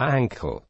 ankle.